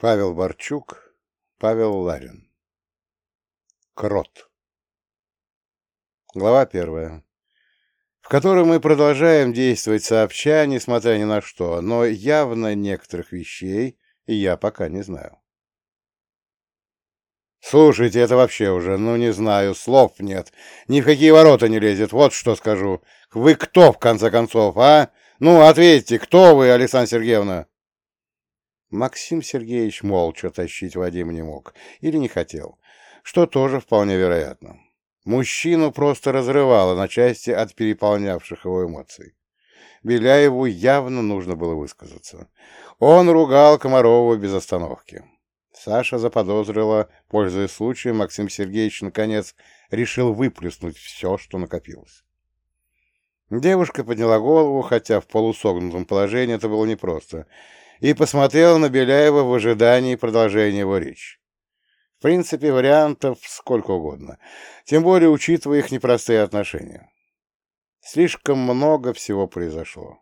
Павел Борчук, Павел Ларин. Крот. Глава первая, в которой мы продолжаем действовать сообща, несмотря ни на что, но явно некоторых вещей я пока не знаю. Слушайте, это вообще уже, ну не знаю, слов нет, ни в какие ворота не лезет, вот что скажу. Вы кто, в конце концов, а? Ну, ответьте, кто вы, Александра Сергеевна? Максим Сергеевич молча тащить Вадим не мог или не хотел, что тоже вполне вероятно. Мужчину просто разрывало на части от переполнявших его эмоций. Беляеву явно нужно было высказаться. Он ругал Комарова без остановки. Саша заподозрила, пользуясь случаем, Максим Сергеевич, наконец, решил выплеснуть все, что накопилось. Девушка подняла голову, хотя в полусогнутом положении это было непросто, и посмотрел на Беляева в ожидании продолжения его речи. В принципе, вариантов сколько угодно, тем более учитывая их непростые отношения. Слишком много всего произошло.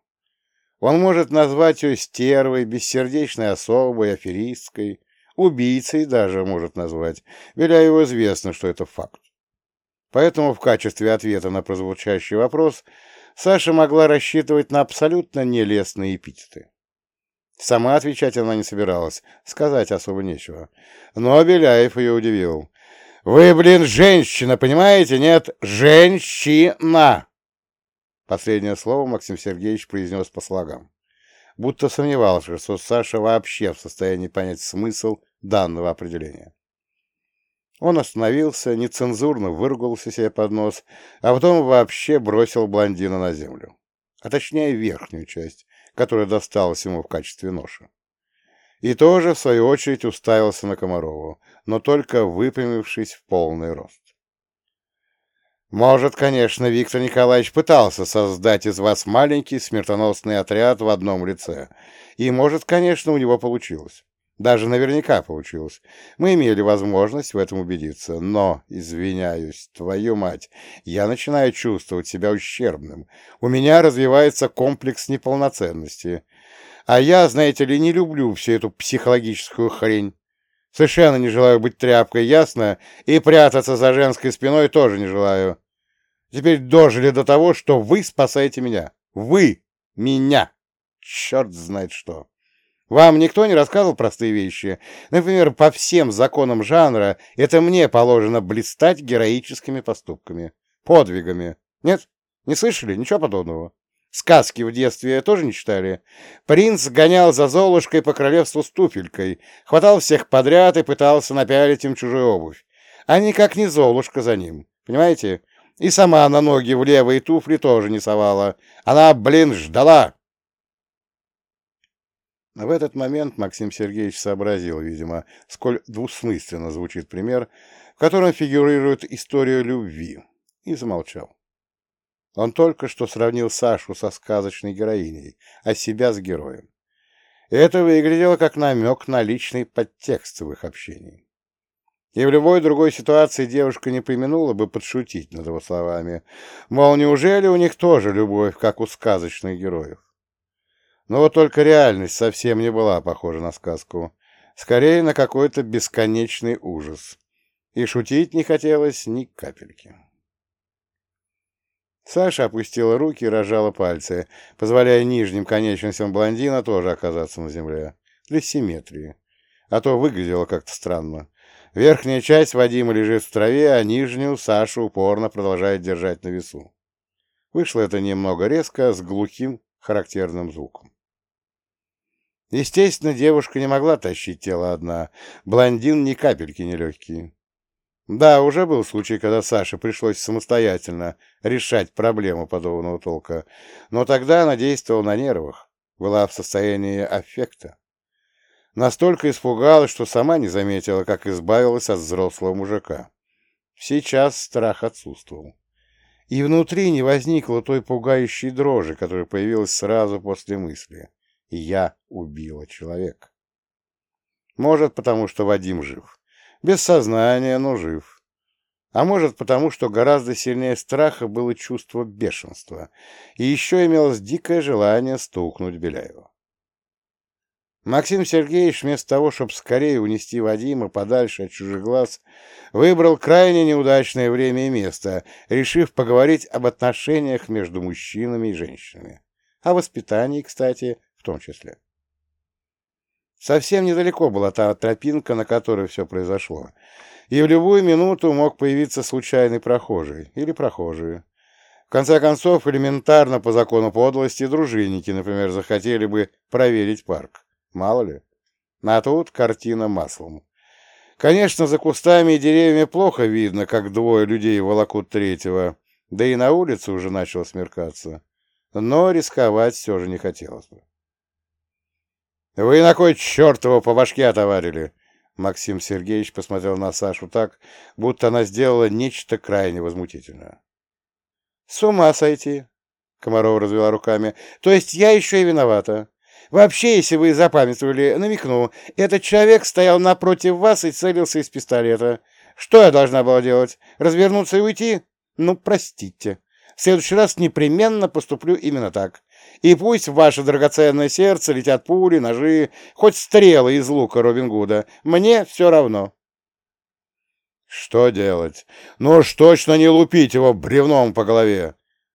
Он может назвать ее стервой, бессердечной особой, аферистской, убийцей даже может назвать. Беляеву известно, что это факт. Поэтому в качестве ответа на прозвучащий вопрос Саша могла рассчитывать на абсолютно нелестные эпитеты. Сама отвечать она не собиралась, сказать особо нечего. Но Беляев ее удивил. «Вы, блин, женщина, понимаете? Нет, женщина!» Последнее слово Максим Сергеевич произнес по слогам. Будто сомневался, что Саша вообще в состоянии понять смысл данного определения. Он остановился, нецензурно выругался себе под нос, а потом вообще бросил блондина на землю. А точнее верхнюю часть, которая досталась ему в качестве ноши. И тоже, в свою очередь, уставился на Комарову, но только выпрямившись в полный рост. Может, конечно, Виктор Николаевич пытался создать из вас маленький смертоносный отряд в одном лице, и, может, конечно, у него получилось. Даже наверняка получилось. Мы имели возможность в этом убедиться. Но, извиняюсь, твою мать, я начинаю чувствовать себя ущербным. У меня развивается комплекс неполноценности. А я, знаете ли, не люблю всю эту психологическую хрень. Совершенно не желаю быть тряпкой, ясно? И прятаться за женской спиной тоже не желаю. Теперь дожили до того, что вы спасаете меня. Вы меня. Черт знает что. Вам никто не рассказывал простые вещи? Например, по всем законам жанра это мне положено блистать героическими поступками, подвигами. Нет? Не слышали? Ничего подобного. Сказки в детстве тоже не читали? Принц гонял за Золушкой по королевству с туфелькой, хватал всех подряд и пытался напялить им чужую обувь. А никак не Золушка за ним. Понимаете? И сама на ноги в левые туфли тоже не совала. Она, блин, ждала. В этот момент Максим Сергеевич сообразил, видимо, сколь двусмысленно звучит пример, в котором фигурирует история любви, и замолчал. Он только что сравнил Сашу со сказочной героиней, а себя с героем. Это выглядело как намек на личный подтекст в их общении. И в любой другой ситуации девушка не применула бы подшутить над его словами, мол, неужели у них тоже любовь, как у сказочных героев? Но вот только реальность совсем не была похожа на сказку. Скорее, на какой-то бесконечный ужас. И шутить не хотелось ни капельки. Саша опустила руки и разжала пальцы, позволяя нижним конечностям блондина тоже оказаться на земле. Для симметрии. А то выглядело как-то странно. Верхняя часть Вадима лежит в траве, а нижнюю Саша упорно продолжает держать на весу. Вышло это немного резко, с глухим характерным звуком. Естественно, девушка не могла тащить тело одна. Блондин ни капельки не легкий. Да, уже был случай, когда Саше пришлось самостоятельно решать проблему подобного толка, но тогда она действовала на нервах, была в состоянии аффекта. Настолько испугалась, что сама не заметила, как избавилась от взрослого мужика. Сейчас страх отсутствовал. И внутри не возникло той пугающей дрожи, которая появилась сразу после мысли я убила человека. Может, потому что Вадим жив. Без сознания, но жив. А может, потому что гораздо сильнее страха было чувство бешенства, и еще имелось дикое желание стукнуть Беляева. Максим Сергеевич, вместо того, чтобы скорее унести Вадима подальше от чужих глаз, выбрал крайне неудачное время и место, решив поговорить об отношениях между мужчинами и женщинами. О воспитании, кстати, том числе. Совсем недалеко была та тропинка, на которой все произошло, и в любую минуту мог появиться случайный прохожий или прохожие. В конце концов, элементарно по закону подлости дружинники, например, захотели бы проверить парк. Мало ли. А тут картина маслом. Конечно, за кустами и деревьями плохо видно, как двое людей волокут третьего, да и на улице уже начало смеркаться. Но рисковать все же не хотелось бы. «Вы на кой черт его по башке отоварили?» Максим Сергеевич посмотрел на Сашу так, будто она сделала нечто крайне возмутительное. «С ума сойти!» — Комарова развела руками. «То есть я еще и виновата. Вообще, если вы запамятовали, намекну, этот человек стоял напротив вас и целился из пистолета. Что я должна была делать? Развернуться и уйти? Ну, простите. В следующий раз непременно поступлю именно так. И пусть в ваше драгоценное сердце летят пули, ножи, хоть стрелы из лука Робин Гуда. Мне все равно. Что делать? Ну уж точно не лупить его бревном по голове.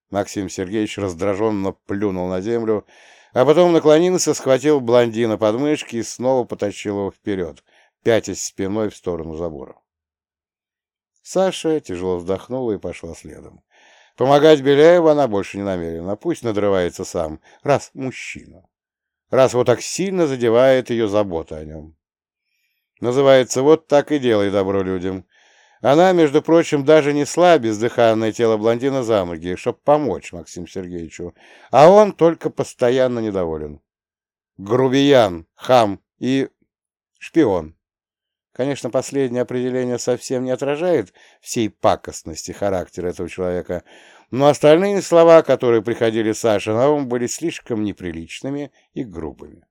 Максим Сергеевич раздраженно плюнул на землю, а потом наклонился, схватил блондина под мышки и снова потащил его вперед, пятясь спиной в сторону забора. Саша тяжело вздохнула и пошла следом. Помогать Беляеву она больше не намерена, пусть надрывается сам, раз мужчина, раз вот так сильно задевает ее забота о нем. Называется «Вот так и делай добро людям». Она, между прочим, даже несла бездыханное тело блондина за ноги, чтобы помочь Максиму Сергеевичу, а он только постоянно недоволен. Грубиян, хам и шпион. Конечно, последнее определение совсем не отражает всей пакостности характера этого человека, но остальные слова, которые приходили Саше на ум, были слишком неприличными и грубыми.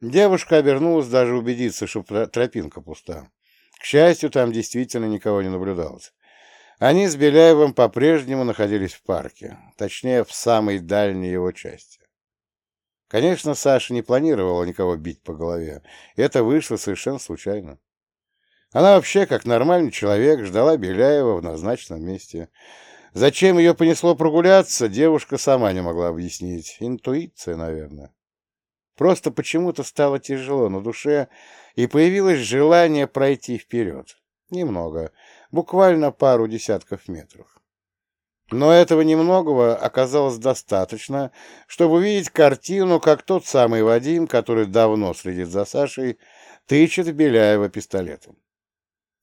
Девушка обернулась даже убедиться, что тропинка пуста. К счастью, там действительно никого не наблюдалось. Они с Беляевым по-прежнему находились в парке, точнее, в самой дальней его части. Конечно, Саша не планировала никого бить по голове. Это вышло совершенно случайно. Она вообще, как нормальный человек, ждала Беляева в назначенном месте. Зачем ее понесло прогуляться, девушка сама не могла объяснить. Интуиция, наверное. Просто почему-то стало тяжело на душе, и появилось желание пройти вперед. Немного, буквально пару десятков метров. Но этого немногого оказалось достаточно, чтобы увидеть картину, как тот самый Вадим, который давно следит за Сашей, тычет Беляева пистолетом.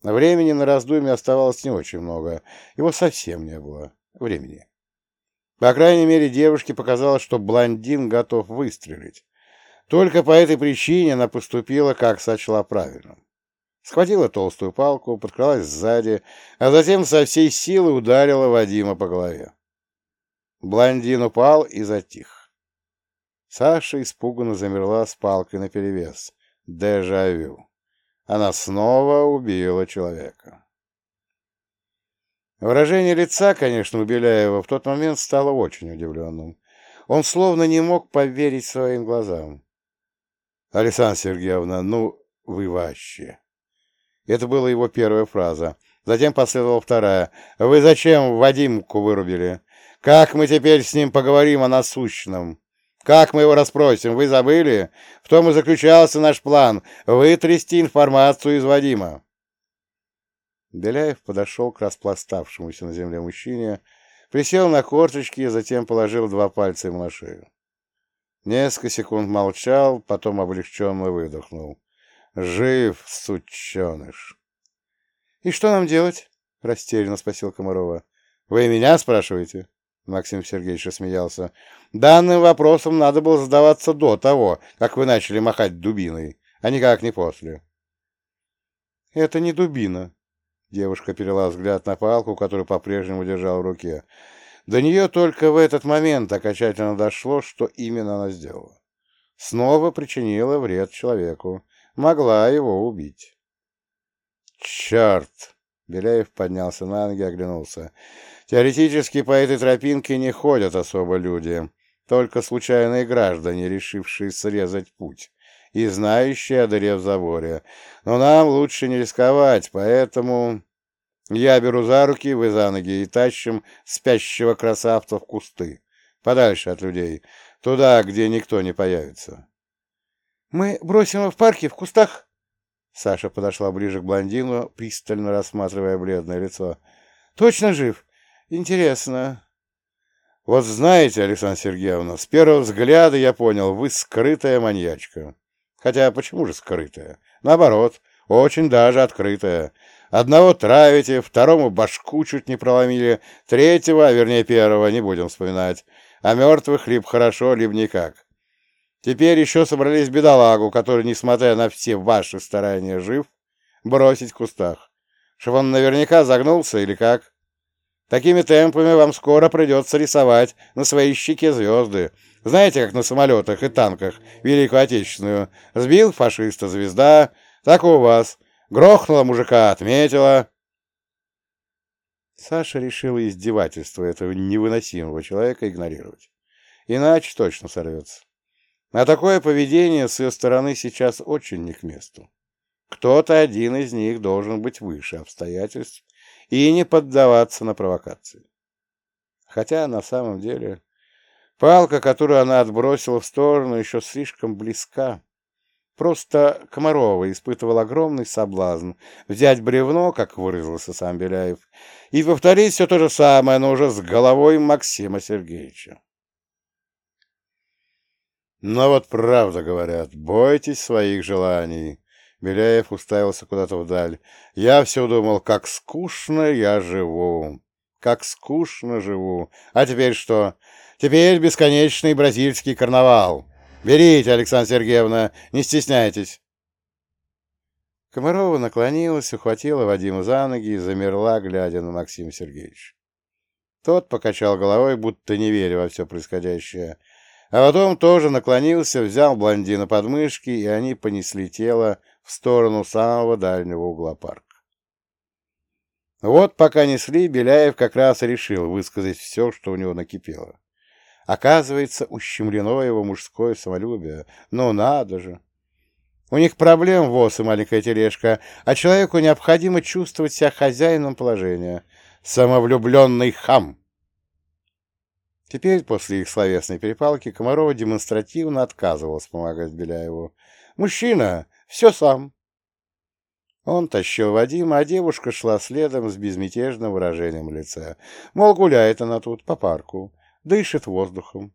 Времени на раздумье оставалось не очень много, его совсем не было времени. По крайней мере, девушке показалось, что блондин готов выстрелить. Только по этой причине она поступила, как сочла правильным. Схватила толстую палку, подкралась сзади, а затем со всей силы ударила Вадима по голове. Блондин упал и затих. Саша испуганно замерла с палкой наперевес. Дежавю. Она снова убила человека. Выражение лица, конечно, у Беляева в тот момент стало очень удивленным. Он словно не мог поверить своим глазам. «Александра Сергеевна, ну вы вообще!» Это была его первая фраза. Затем последовала вторая. «Вы зачем Вадимку вырубили? Как мы теперь с ним поговорим о насущном? Как мы его расспросим? Вы забыли? В том и заключался наш план — вытрясти информацию из Вадима». Беляев подошел к распластавшемуся на земле мужчине, присел на корточки и затем положил два пальца ему на шею. Несколько секунд молчал, потом облегченно выдохнул. Жив, сученыш. — И что нам делать? — растерянно спросил Комарова. — Вы меня спрашиваете? Максим Сергеевич рассмеялся. — Данным вопросом надо было задаваться до того, как вы начали махать дубиной, а никак не после. — Это не дубина. Девушка перела взгляд на палку, которую по-прежнему держала в руке. До нее только в этот момент окончательно дошло, что именно она сделала. Снова причинила вред человеку могла его убить. «Черт!» — Беляев поднялся на ноги оглянулся. «Теоретически по этой тропинке не ходят особо люди. только случайные граждане, решившие срезать путь, и знающие о дыре в заборе. Но нам лучше не рисковать, поэтому я беру за руки, вы за ноги и тащим спящего красавца в кусты, подальше от людей, туда, где никто не появится. — Мы бросим его в парке, в кустах? Саша подошла ближе к блондину, пристально рассматривая бледное лицо. — Точно жив? Интересно. Вот знаете, Александра Сергеевна, с первого взгляда я понял, вы скрытая маньячка. Хотя почему же скрытая? Наоборот, очень даже открытая. Одного травите, второму башку чуть не проломили, третьего, а вернее первого, не будем вспоминать. А мертвых либо хорошо, либо никак. Теперь еще собрались бедолагу, который, несмотря на все ваши старания, жив, бросить в кустах. Чтоб он наверняка загнулся или как? Такими темпами вам скоро придется рисовать на своей щеке звезды. Знаете, как на самолетах и танках Великую Отечественную. Сбил фашиста звезда, так у вас. Грохнула мужика, отметила. Саша решила издевательство этого невыносимого человека игнорировать. Иначе точно сорвется. А такое поведение с ее стороны сейчас очень не к месту. Кто-то один из них должен быть выше обстоятельств и не поддаваться на провокации. Хотя на самом деле палка, которую она отбросила в сторону, еще слишком близка. Просто Комарова испытывал огромный соблазн взять бревно, как выразился сам Беляев, и повторить все то же самое, но уже с головой Максима Сергеевича. Но вот правда говорят, бойтесь своих желаний. Беляев уставился куда-то вдаль. Я все думал, как скучно я живу. Как скучно живу. А теперь что? Теперь бесконечный бразильский карнавал. Берите, Александра Сергеевна, не стесняйтесь. Комарова наклонилась, ухватила Вадима за ноги и замерла, глядя на Максима Сергеевича. Тот покачал головой, будто не веря во все происходящее, а потом тоже наклонился, взял блондина под мышки, и они понесли тело в сторону самого дальнего угла парка. Вот пока несли, Беляев как раз решил высказать все, что у него накипело. Оказывается, ущемлено его мужское самолюбие. Ну надо же! У них проблем ВОЗ и маленькая тележка, а человеку необходимо чувствовать себя хозяином положения. Самовлюбленный хам! Теперь, после их словесной перепалки, Комарова демонстративно отказывалась помогать Беляеву. «Мужчина! Все сам!» Он тащил Вадима, а девушка шла следом с безмятежным выражением лица. Мол, гуляет она тут по парку, дышит воздухом.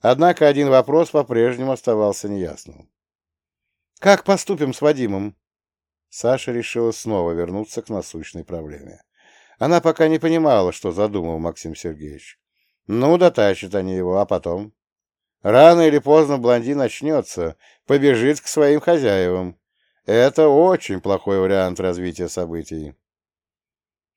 Однако один вопрос по-прежнему оставался неясным. «Как поступим с Вадимом?» Саша решила снова вернуться к насущной проблеме. Она пока не понимала, что задумал Максим Сергеевич. Ну, дотащат они его, а потом? Рано или поздно блондин начнется, побежит к своим хозяевам. Это очень плохой вариант развития событий.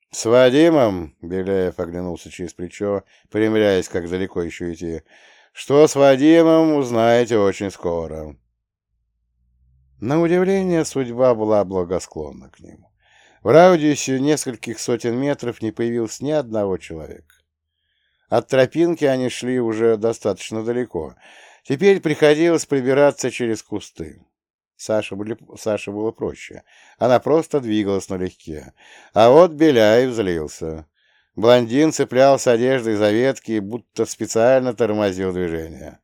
— С Вадимом, — Беляев оглянулся через плечо, примеряясь, как далеко еще идти, — что с Вадимом, узнаете очень скоро. На удивление, судьба была благосклонна к нему. В радиусе нескольких сотен метров не появилось ни одного человека. От тропинки они шли уже достаточно далеко. Теперь приходилось прибираться через кусты. Саше, были, Саше было проще. Она просто двигалась налегке. А вот Беляев злился. Блондин цеплялся одеждой за ветки, будто специально тормозил движение.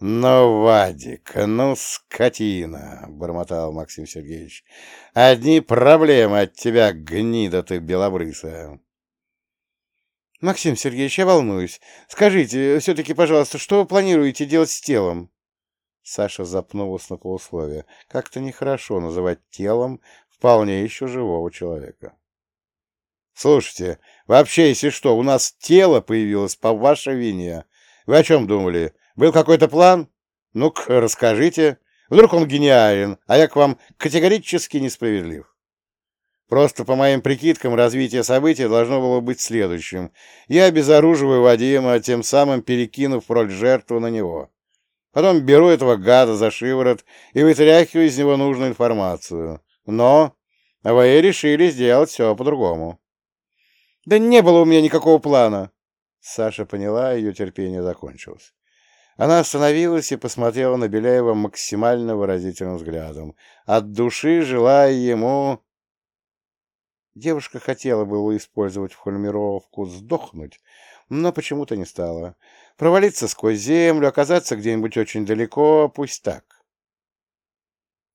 «Ну, Вадик, ну, скотина!» — бормотал Максим Сергеевич. «Одни проблемы от тебя, гнида ты белобрысая!» «Максим Сергеевич, я волнуюсь. Скажите, все-таки, пожалуйста, что вы планируете делать с телом?» Саша запнулась на полусловие. Как-то нехорошо называть телом вполне еще живого человека. «Слушайте, вообще, если что, у нас тело появилось по вашей вине. Вы о чем думали? Был какой-то план? Ну-ка, расскажите. Вдруг он гениален, а я к вам категорически несправедлив». Просто по моим прикидкам развитие событий должно было быть следующим. Я обезоруживаю Вадима, тем самым перекинув роль жертвы на него. Потом беру этого гада за шиворот и вытряхиваю из него нужную информацию. Но вы решили сделать все по-другому. Да не было у меня никакого плана. Саша поняла, ее терпение закончилось. Она остановилась и посмотрела на Беляева максимально выразительным взглядом, от души желая ему... Девушка хотела было использовать формировку «сдохнуть», но почему-то не стала. Провалиться сквозь землю, оказаться где-нибудь очень далеко, пусть так.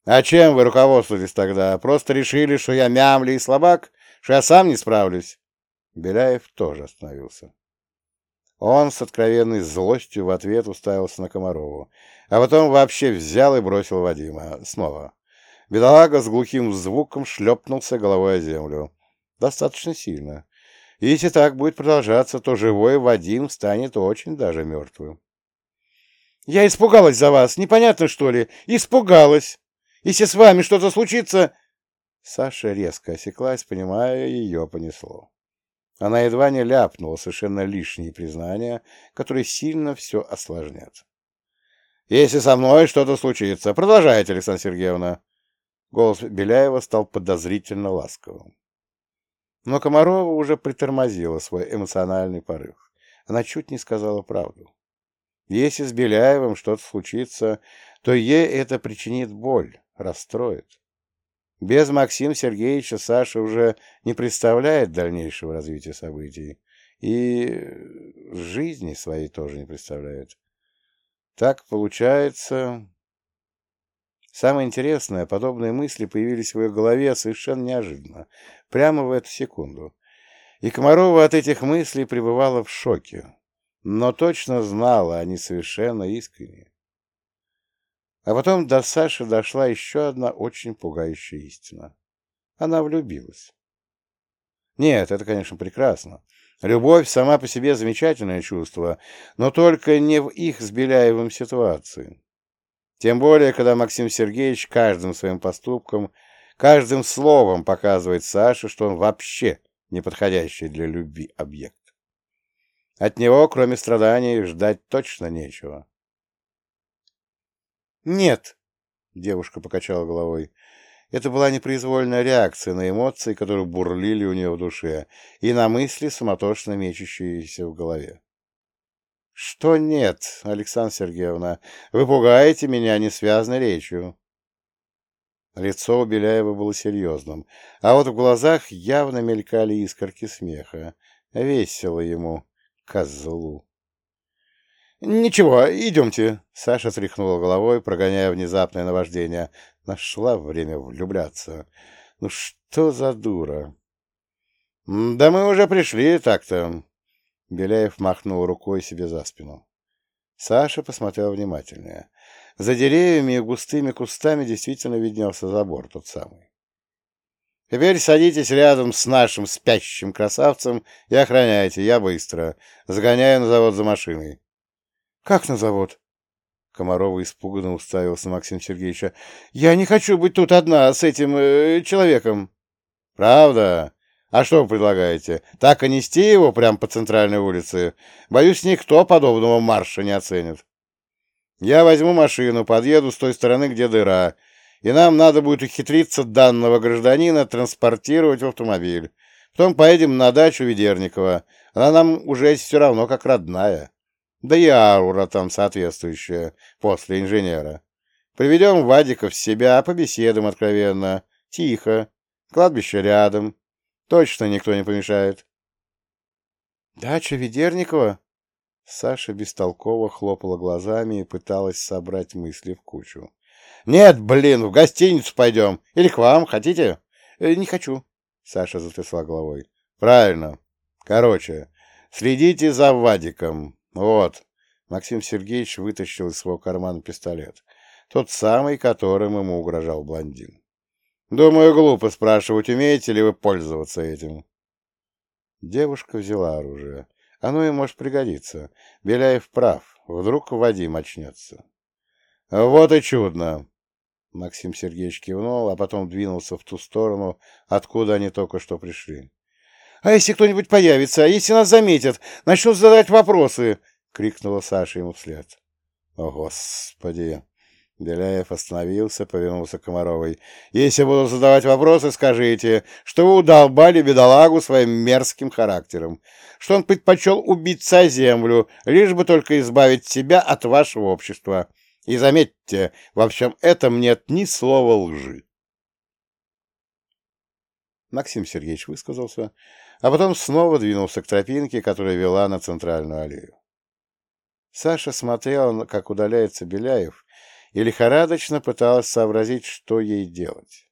А чем вы руководствовались тогда? Просто решили, что я мямли и слабак, что я сам не справлюсь? Беляев тоже остановился. Он с откровенной злостью в ответ уставился на Комарову, а потом вообще взял и бросил Вадима. Снова. Бедолага с глухим звуком шлепнулся головой о землю. Достаточно сильно. Если так будет продолжаться, то живой Вадим станет очень даже мертвым. «Я испугалась за вас, непонятно, что ли? Испугалась! Если с вами что-то случится...» Саша резко осеклась, понимая, ее понесло. Она едва не ляпнула совершенно лишние признания, которые сильно все осложнят. «Если со мной что-то случится, продолжайте, Александра Сергеевна!» Голос Беляева стал подозрительно ласковым. Но Комарова уже притормозила свой эмоциональный порыв. Она чуть не сказала правду. Если с Беляевым что-то случится, то ей это причинит боль, расстроит. Без Максима Сергеевича Саша уже не представляет дальнейшего развития событий. И жизни своей тоже не представляет. Так получается... Самое интересное, подобные мысли появились в ее голове совершенно неожиданно, прямо в эту секунду. И Комарова от этих мыслей пребывала в шоке, но точно знала, они совершенно искренние. А потом до Саши дошла еще одна очень пугающая истина. Она влюбилась. Нет, это, конечно, прекрасно. Любовь сама по себе замечательное чувство, но только не в их с Беляевым ситуации. Тем более, когда Максим Сергеевич каждым своим поступком, каждым словом показывает Саше, что он вообще неподходящий для любви объект. От него, кроме страданий, ждать точно нечего. «Нет», — девушка покачала головой, — это была непроизвольная реакция на эмоции, которые бурлили у нее в душе, и на мысли, суматошно мечущиеся в голове. «Что нет, Александра Сергеевна? Вы пугаете меня несвязной речью». Лицо у Беляева было серьезным, а вот в глазах явно мелькали искорки смеха. Весело ему, козлу. «Ничего, идемте», — Саша тряхнула головой, прогоняя внезапное наваждение. Нашла время влюбляться. «Ну что за дура?» «Да мы уже пришли так-то», Беляев махнул рукой себе за спину. Саша посмотрел внимательнее. За деревьями и густыми кустами действительно виднелся забор, тот самый. «Теперь садитесь рядом с нашим спящим красавцем и охраняйте, я быстро. Сгоняю на завод за машиной». «Как на завод?» Комарова испуганно уставился Максим Сергеевича. «Я не хочу быть тут одна с этим э, человеком». «Правда? А что вы предлагаете? Так и нести его прямо по центральной улице? Боюсь, никто подобного марша не оценит. Я возьму машину, подъеду с той стороны, где дыра, и нам надо будет ухитриться данного гражданина транспортировать в автомобиль. Потом поедем на дачу Ведерникова. Она нам уже все равно как родная. Да и аура там соответствующая после инженера. Приведем Вадика в себя, побеседуем откровенно, тихо, кладбище рядом. Точно никто не помешает. Дача Ведерникова? Саша бестолково хлопала глазами и пыталась собрать мысли в кучу. «Нет, блин, в гостиницу пойдем. Или к вам, хотите?» э, «Не хочу», — Саша затрясла головой. «Правильно. Короче, следите за Вадиком. Вот». Максим Сергеевич вытащил из своего кармана пистолет. Тот самый, которым ему угрожал блондин. Думаю, глупо спрашивать, умеете ли вы пользоваться этим. Девушка взяла оружие. Оно ей может пригодиться. Беляев прав. Вдруг Вадим очнется. Вот и чудно. Максим Сергеевич кивнул, а потом двинулся в ту сторону, откуда они только что пришли. — А если кто-нибудь появится, а если нас заметят, начнут задать вопросы? — крикнула Саша ему вслед. — О, Господи! Беляев остановился, повернулся к Комаровой. «Если буду задавать вопросы, скажите, что вы удолбали бедолагу своим мерзким характером, что он предпочел о землю, лишь бы только избавить себя от вашего общества. И заметьте, во всем этом нет ни слова лжи». Максим Сергеевич высказался, а потом снова двинулся к тропинке, которая вела на центральную аллею. Саша смотрел, как удаляется Беляев, и лихорадочно пыталась сообразить, что ей делать.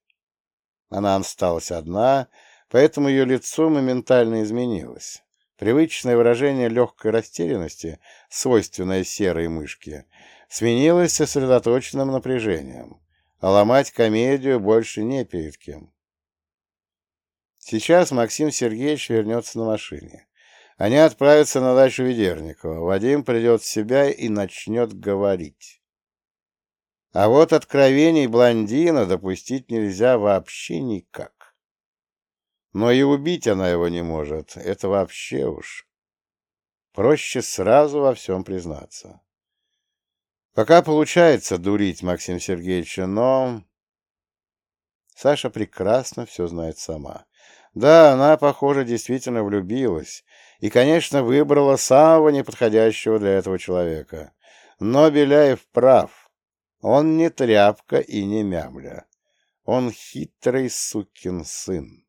Она осталась одна, поэтому ее лицо моментально изменилось. Привычное выражение легкой растерянности, свойственное серой мышке, сменилось сосредоточенным напряжением, а ломать комедию больше не перед кем. Сейчас Максим Сергеевич вернется на машине. Они отправятся на дачу Ведерникова. Вадим придет в себя и начнет говорить. А вот откровений блондина допустить нельзя вообще никак. Но и убить она его не может, это вообще уж. Проще сразу во всем признаться. Пока получается дурить Максим Сергеевича, но... Саша прекрасно все знает сама. Да, она, похоже, действительно влюбилась и, конечно, выбрала самого неподходящего для этого человека. Но Беляев прав. Он не тряпка и не мямля. Он хитрый сукин сын.